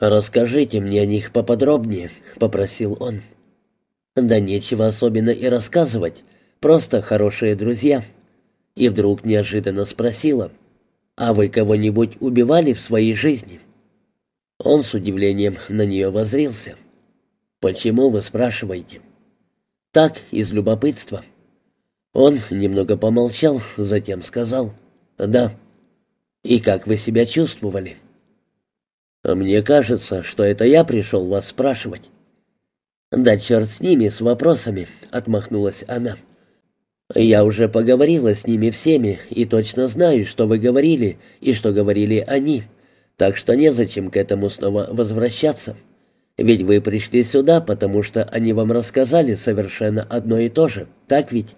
«Расскажите мне о них поподробнее», — попросил он. «Да нечего особенно и рассказывать, просто хорошие друзья». И вдруг неожиданно спросила, «А вы кого-нибудь убивали в своей жизни?» Он с удивлением на нее возрился. «Почему вы спрашиваете?» «Так, из любопытства». Он немного помолчал, затем сказал, «Да». «И как вы себя чувствовали?» «Мне кажется, что это я пришел вас спрашивать». «Да черт с ними, с вопросами», — отмахнулась она. «Я уже поговорила с ними всеми и точно знаю, что вы говорили и что говорили они, так что незачем к этому снова возвращаться. Ведь вы пришли сюда, потому что они вам рассказали совершенно одно и то же, так ведь?»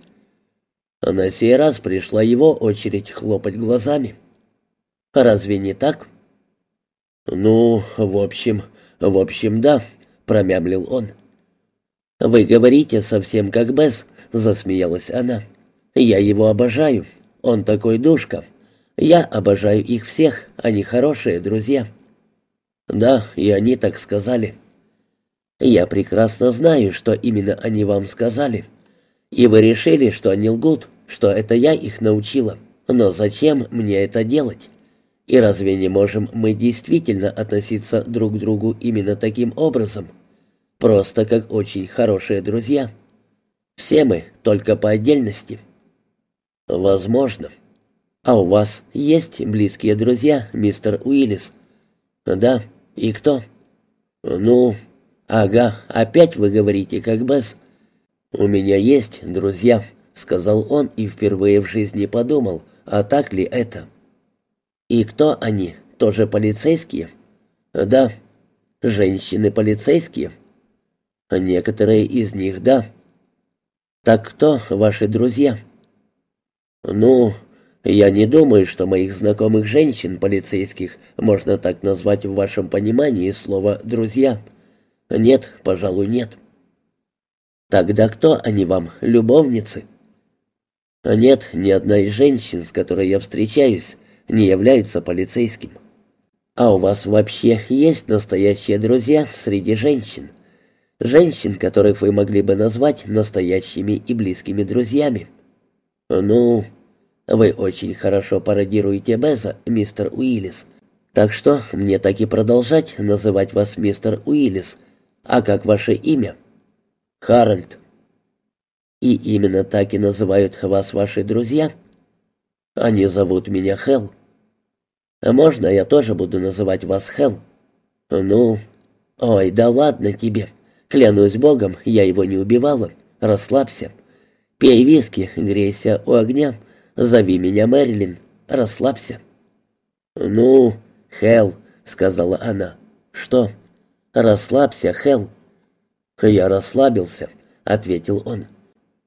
На сей раз пришла его очередь хлопать глазами. «Разве не так?» «Ну, в общем, в общем, да», — промямлил он. «Вы говорите совсем как Бесс», — засмеялась она. «Я его обожаю. Он такой душка. Я обожаю их всех, они хорошие друзья». «Да, и они так сказали». «Я прекрасно знаю, что именно они вам сказали. И вы решили, что они лгут, что это я их научила. Но зачем мне это делать? И разве не можем мы действительно относиться друг к другу именно таким образом?» Просто как очень хорошие друзья. Все мы, только по отдельности. Возможно. А у вас есть близкие друзья, мистер Уиллис? Да. И кто? Ну, ага, опять вы говорите, как Бесс. У меня есть друзья, сказал он и впервые в жизни подумал, а так ли это? И кто они? Тоже полицейские? Да. Женщины полицейские? Некоторые из них — да. Так кто ваши друзья? Ну, я не думаю, что моих знакомых женщин, полицейских, можно так назвать в вашем понимании слова «друзья». Нет, пожалуй, нет. Тогда кто они вам, любовницы? Нет, ни одна из женщин, с которой я встречаюсь, не является полицейским. А у вас вообще есть настоящие друзья среди женщин? — Женщин, которых вы могли бы назвать настоящими и близкими друзьями. Ну, вы очень хорошо пародируете Беза, мистер Уиллис. Так что мне так и продолжать называть вас мистер Уиллис. А как ваше имя? Харальд. И именно так и называют вас ваши друзья? Они зовут меня Хел. Можно я тоже буду называть вас Хел? Ну, ой, да ладно тебе. Клянусь богом, я его не убивала. Расслабься. Пей виски, грейся у огня. Зови меня Мэрилин. Расслабься. Ну, Хел, сказала она. Что? Расслабься, Хел. Я расслабился, ответил он.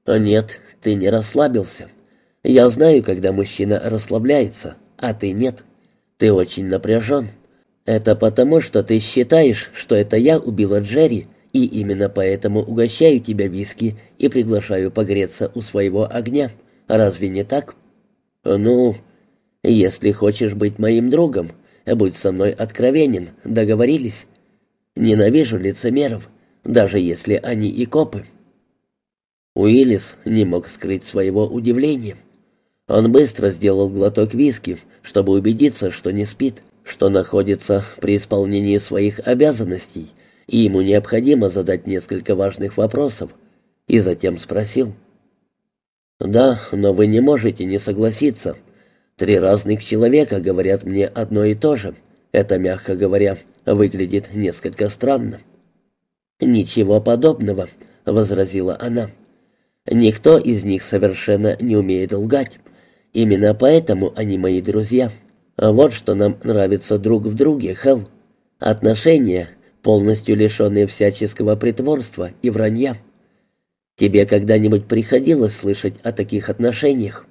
Нет, ты не расслабился. Я знаю, когда мужчина расслабляется, а ты нет. Ты очень напряжен. Это потому, что ты считаешь, что это я убила Джерри, и именно поэтому угощаю тебя виски и приглашаю погреться у своего огня. Разве не так? Ну, если хочешь быть моим другом, будь со мной откровенен, договорились? Ненавижу лицемеров, даже если они и копы. Уиллис не мог скрыть своего удивления. Он быстро сделал глоток виски, чтобы убедиться, что не спит, что находится при исполнении своих обязанностей — и ему необходимо задать несколько важных вопросов, и затем спросил. «Да, но вы не можете не согласиться. Три разных человека говорят мне одно и то же. Это, мягко говоря, выглядит несколько странно». «Ничего подобного», — возразила она. «Никто из них совершенно не умеет лгать. Именно поэтому они мои друзья. А вот что нам нравится друг в друге, Хелл. Отношения, полностью лишенные всяческого притворства и вранья. Тебе когда-нибудь приходилось слышать о таких отношениях?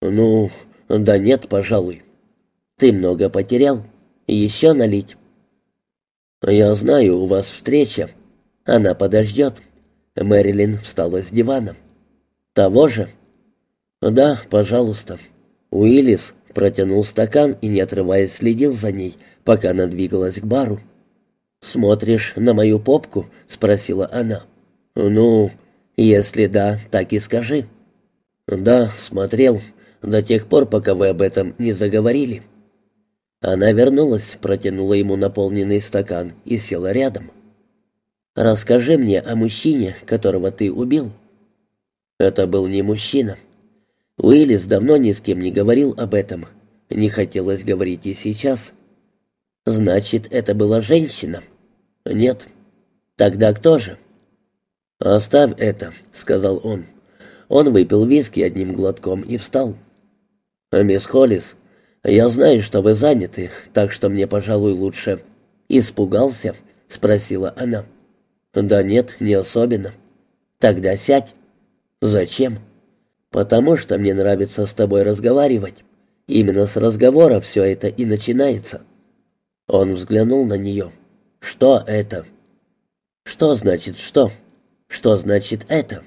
Ну, да нет, пожалуй. Ты много потерял. Еще налить? Я знаю, у вас встреча. Она подождет. Мэрилин встала с дивана. Того же? Да, пожалуйста. Уиллис протянул стакан и, не отрываясь, следил за ней, пока она двигалась к бару. «Смотришь на мою попку?» — спросила она. «Ну, если да, так и скажи». «Да, смотрел, до тех пор, пока вы об этом не заговорили». Она вернулась, протянула ему наполненный стакан и села рядом. «Расскажи мне о мужчине, которого ты убил». Это был не мужчина. Уиллис давно ни с кем не говорил об этом. Не хотелось говорить и сейчас. «Значит, это была женщина?» «Нет». «Тогда кто же?» «Оставь это», — сказал он. Он выпил виски одним глотком и встал. «Мисс Холлис, я знаю, что вы заняты, так что мне, пожалуй, лучше...» «Испугался?» — спросила она. «Да нет, не особенно». «Тогда сядь». «Зачем?» «Потому что мне нравится с тобой разговаривать. Именно с разговора все это и начинается». Он взглянул на нее. «Что это?» «Что значит что? Что значит это?»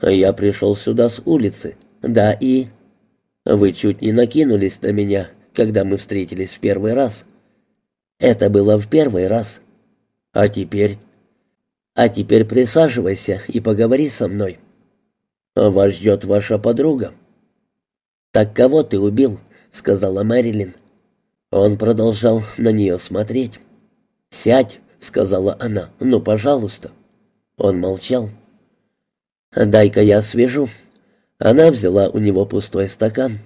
«Я пришел сюда с улицы. Да и...» «Вы чуть не накинулись на меня, когда мы встретились в первый раз». «Это было в первый раз. А теперь...» «А теперь присаживайся и поговори со мной». «Вас ждет ваша подруга». «Так кого ты убил?» — сказала Мэрилин. Он продолжал на нее смотреть. «Сядь», — сказала она, — «ну, пожалуйста». Он молчал. «Дай-ка я свяжу». Она взяла у него пустой стакан.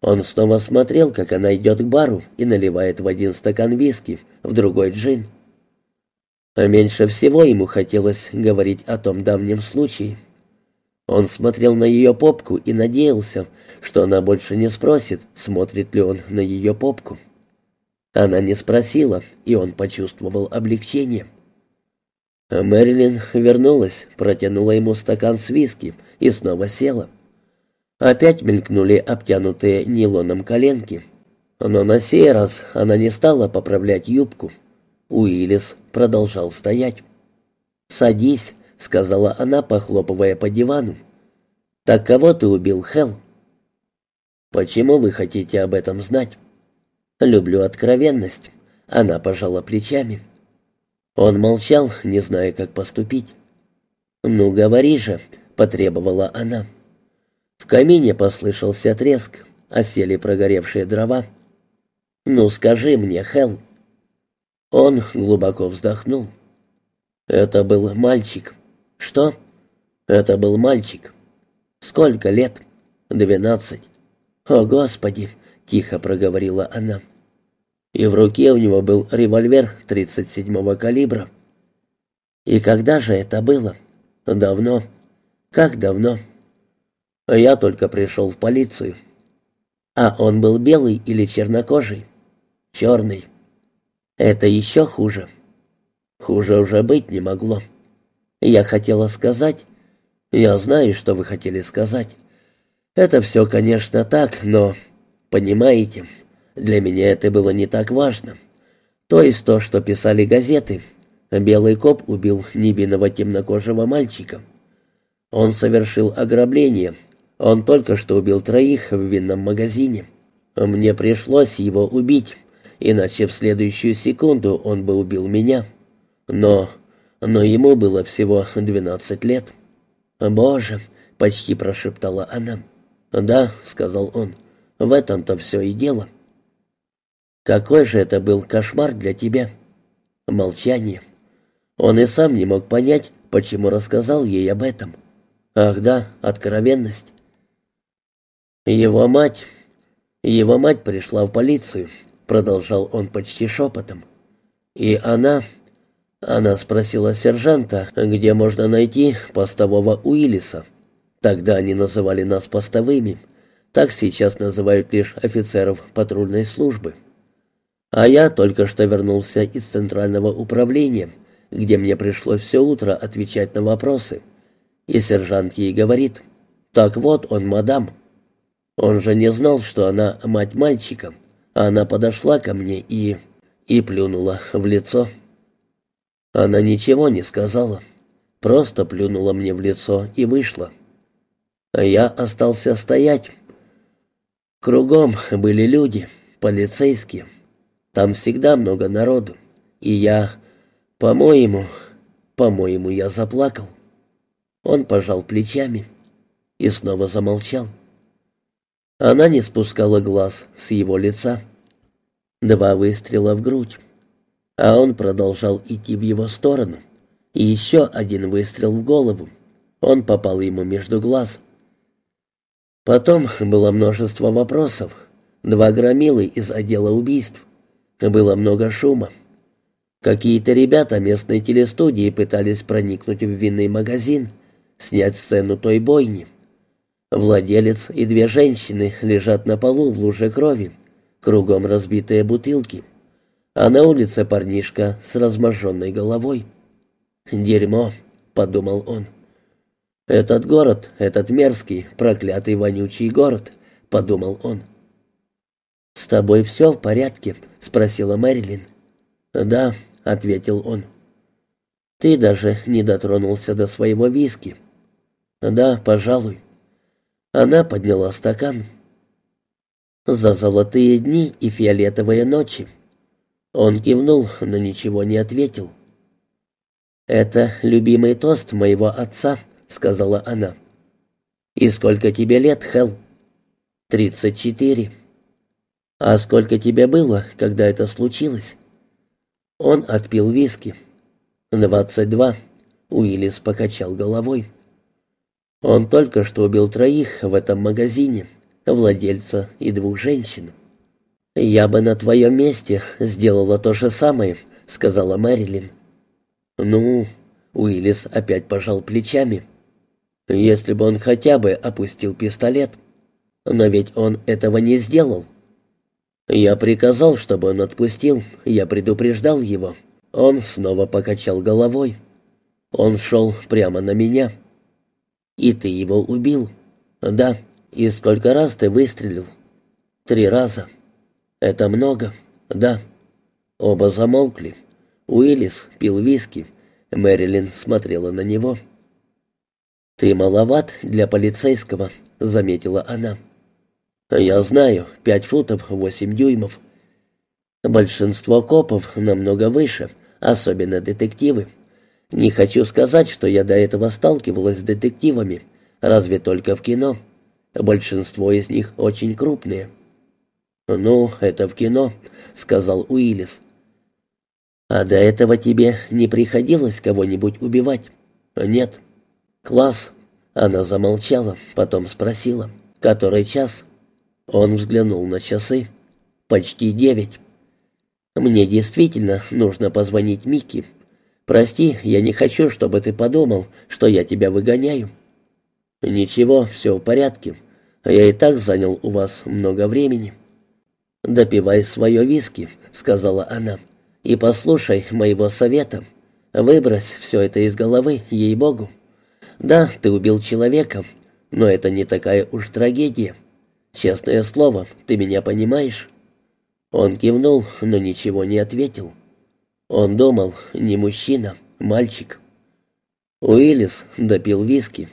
Он снова смотрел, как она идет к бару и наливает в один стакан виски, в другой джин. Меньше всего ему хотелось говорить о том давнем случае. Он смотрел на ее попку и надеялся, что она больше не спросит, смотрит ли он на ее попку. Она не спросила, и он почувствовал облегчение. А Мэрилин вернулась, протянула ему стакан с виски и снова села. Опять мелькнули обтянутые нейлоном коленки. Но на сей раз она не стала поправлять юбку. Уиллис продолжал стоять. «Садись», — сказала она, похлопывая по дивану. «Так кого ты убил, Хелл?» «Почему вы хотите об этом знать?» «Люблю откровенность». Она пожала плечами. Он молчал, не зная, как поступить. «Ну, говори же», — потребовала она. В камине послышался треск, осели прогоревшие дрова. «Ну, скажи мне, Хелл». Он глубоко вздохнул. «Это был мальчик». «Что?» «Это был мальчик». «Сколько лет?» «Двенадцать». «О, Господи!» — тихо проговорила она. И в руке у него был револьвер 37-го калибра. «И когда же это было?» «Давно». «Как давно?» «Я только пришел в полицию». «А он был белый или чернокожий?» «Черный». «Это еще хуже». «Хуже уже быть не могло». «Я хотела сказать...» «Я знаю, что вы хотели сказать». Это все, конечно, так, но... Понимаете, для меня это было не так важно. То есть то, что писали газеты. Белый коп убил невинного темнокожего мальчика. Он совершил ограбление. Он только что убил троих в винном магазине. Мне пришлось его убить, иначе в следующую секунду он бы убил меня. Но... но ему было всего двенадцать лет. «Боже!» — почти прошептала она. «Да», — сказал он, — «в этом-то все и дело». «Какой же это был кошмар для тебя?» Молчание. Он и сам не мог понять, почему рассказал ей об этом. Ах да, откровенность. Его мать... Его мать пришла в полицию, продолжал он почти шепотом. И она... Она спросила сержанта, где можно найти постового Уиллиса. Тогда они называли нас постовыми. Так сейчас называют лишь офицеров патрульной службы. А я только что вернулся из центрального управления, где мне пришлось все утро отвечать на вопросы. И сержант ей говорит, «Так вот он, мадам». Он же не знал, что она мать мальчика. Она подошла ко мне и... и плюнула в лицо. Она ничего не сказала, просто плюнула мне в лицо и вышла. А я остался стоять. Кругом были люди, полицейские. Там всегда много народу. И я, по-моему, по-моему, я заплакал. Он пожал плечами и снова замолчал. Она не спускала глаз с его лица. Два выстрела в грудь, а он продолжал идти в его сторону. И еще один выстрел в голову. Он попал ему между глаз. Потом было множество вопросов. Два громилы из отдела убийств. Было много шума. Какие-то ребята местной телестудии пытались проникнуть в винный магазин, снять сцену той бойни. Владелец и две женщины лежат на полу в луже крови, кругом разбитые бутылки. А на улице парнишка с разможженной головой. «Дерьмо», — подумал он. «Этот город, этот мерзкий, проклятый, вонючий город», — подумал он. «С тобой все в порядке?» — спросила Мэрилин. «Да», — ответил он. «Ты даже не дотронулся до своего виски». «Да, пожалуй». Она подняла стакан. «За золотые дни и фиолетовые ночи». Он кивнул, но ничего не ответил. «Это любимый тост моего отца», — сказала она. «И сколько тебе лет, Хелл?» «Тридцать четыре». «А сколько тебе было, когда это случилось?» Он отпил виски. «Двадцать два», — Уиллис покачал головой. Он только что убил троих в этом магазине, владельца и двух женщин. «Я бы на твоем месте сделала то же самое», — сказала Мэрилин. «Ну...» — Уиллис опять пожал плечами. «Если бы он хотя бы опустил пистолет. Но ведь он этого не сделал». «Я приказал, чтобы он отпустил, я предупреждал его». Он снова покачал головой. Он шел прямо на меня. «И ты его убил?» «Да. И сколько раз ты выстрелил?» «Три раза». «Это много?» «Да». Оба замолкли. Уиллис пил виски. Мэрилин смотрела на него. «Ты маловат для полицейского», — заметила она. «Я знаю, пять футов восемь дюймов. Большинство копов намного выше, особенно детективы. Не хочу сказать, что я до этого сталкивалась с детективами, разве только в кино. Большинство из них очень крупные». «Ну, это в кино», — сказал Уиллис. «А до этого тебе не приходилось кого-нибудь убивать?» «Нет». «Класс». Она замолчала, потом спросила. «Который час?» Он взглянул на часы. «Почти девять». «Мне действительно нужно позвонить Микки. Прости, я не хочу, чтобы ты подумал, что я тебя выгоняю». «Ничего, все в порядке. Я и так занял у вас много времени». «Допивай свое виски», — сказала она, — «и послушай моего совета. Выбрось все это из головы, ей-богу. Да, ты убил человека, но это не такая уж трагедия. Честное слово, ты меня понимаешь?» Он кивнул, но ничего не ответил. Он думал, не мужчина, мальчик. Уиллис допил виски.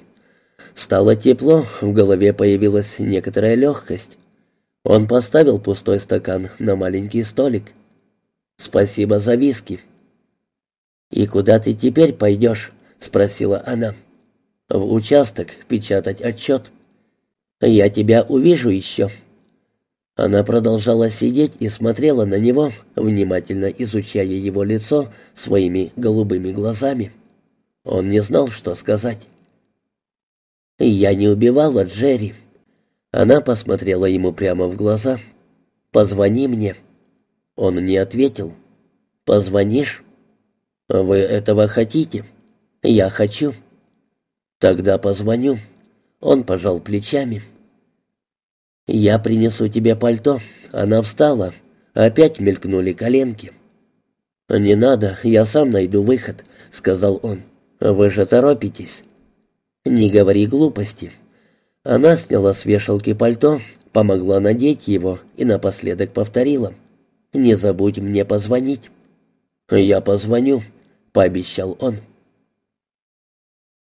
Стало тепло, в голове появилась некоторая легкость. Он поставил пустой стакан на маленький столик. «Спасибо за виски». «И куда ты теперь пойдешь?» — спросила она. «В участок печатать отчет. Я тебя увижу еще». Она продолжала сидеть и смотрела на него, внимательно изучая его лицо своими голубыми глазами. Он не знал, что сказать. «Я не убивала Джерри», она посмотрела ему прямо в глаза. «Позвони мне». Он не ответил. «Позвонишь?» «Вы этого хотите?» «Я хочу». «Тогда позвоню». Он пожал плечами. «Я принесу тебе пальто». Она встала. Опять мелькнули коленки. «Не надо, я сам найду выход», — сказал он. «Вы же торопитесь». «Не говори глупости. Она сняла с вешалки пальто, помогла надеть его и напоследок повторила. «Не забудь мне позвонить». «Я позвоню», — пообещал он.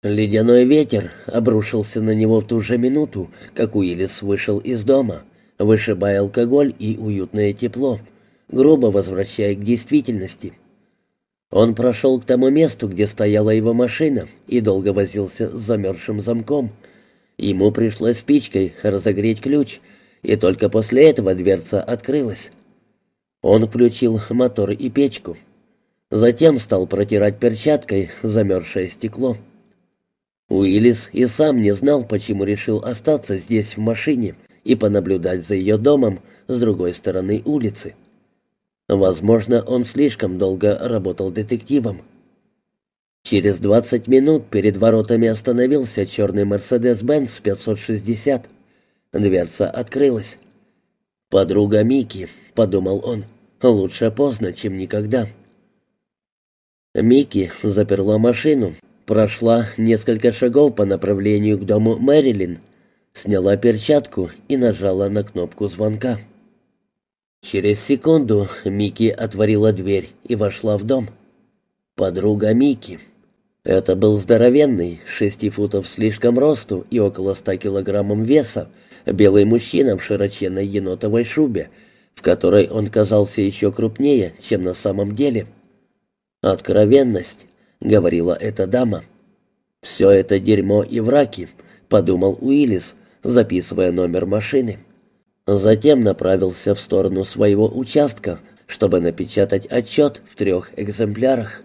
Ледяной ветер обрушился на него в ту же минуту, как Уиллис вышел из дома, вышибая алкоголь и уютное тепло, грубо возвращая к действительности. Он прошел к тому месту, где стояла его машина, и долго возился с замерзшим замком. Ему пришлось спичкой разогреть ключ, и только после этого дверца открылась. Он включил мотор и печку. Затем стал протирать перчаткой замерзшее стекло. Уиллис и сам не знал, почему решил остаться здесь в машине и понаблюдать за ее домом с другой стороны улицы. Возможно, он слишком долго работал детективом. Через 20 минут перед воротами остановился черный «Мерседес-Бенц» 560. Дверца открылась. «Подруга Мики», — подумал он, — «лучше поздно, чем никогда». Мики заперла машину, прошла несколько шагов по направлению к дому Мэрилин, сняла перчатку и нажала на кнопку звонка. Через секунду Мики отворила дверь и вошла в дом. Подруга Мики. Это был здоровенный, шести футов слишком росту и около ста килограммов веса, белый мужчина в широченной енотовой шубе, в которой он казался еще крупнее, чем на самом деле. «Откровенность», — говорила эта дама. «Все это дерьмо и враки», — подумал Уиллис, записывая номер машины. Затем направился в сторону своего участка, чтобы напечатать отчет в трех экземплярах.